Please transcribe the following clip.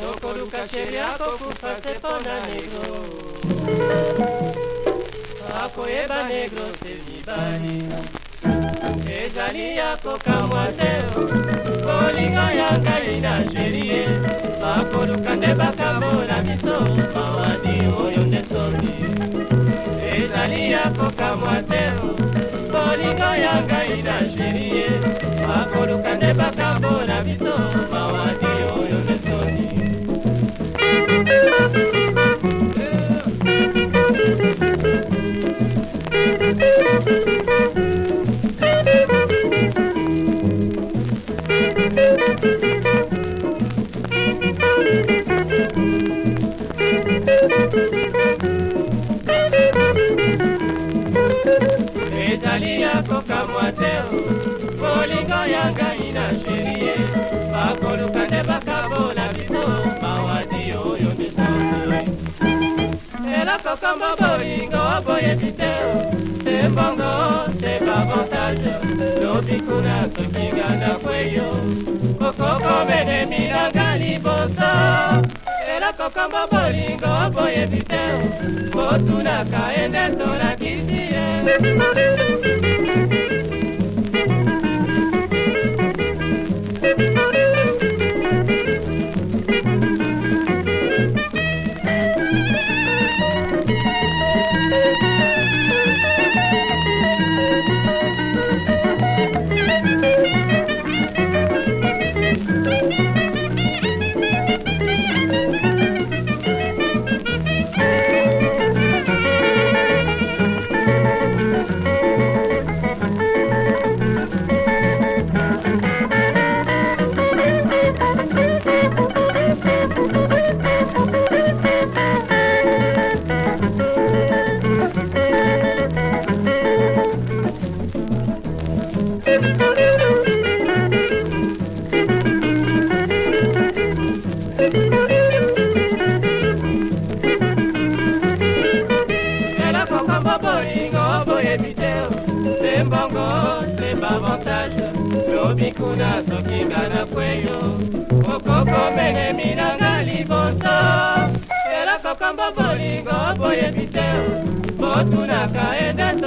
tokoluka sheria kokufa se mpo na negro akoyeba negro se mibali ezali ya kokamwa te kolinga ya ngai na sherie bakoluka nde bakabola biso mawadi oyo nde soni ezali ya kokamwa te kolinga ya ngai na sherie ezali ya kokamwa te molingo ya ngai na sheri ye bakoluka nde bakabola biso mawadi oyo misoi eloko kombo bolingo boyebi te te mbongo te bavantage lobikuna sokinga na kweyo kokokomene milanga liboso eloko kombo bolingo boyebi te kotunaka ende tolakisi ye se mbongo se bavantage lobikuna sokinga na kweyo okokomenge minanga liboso eloko kombo bolingo boyebi te botunaka enda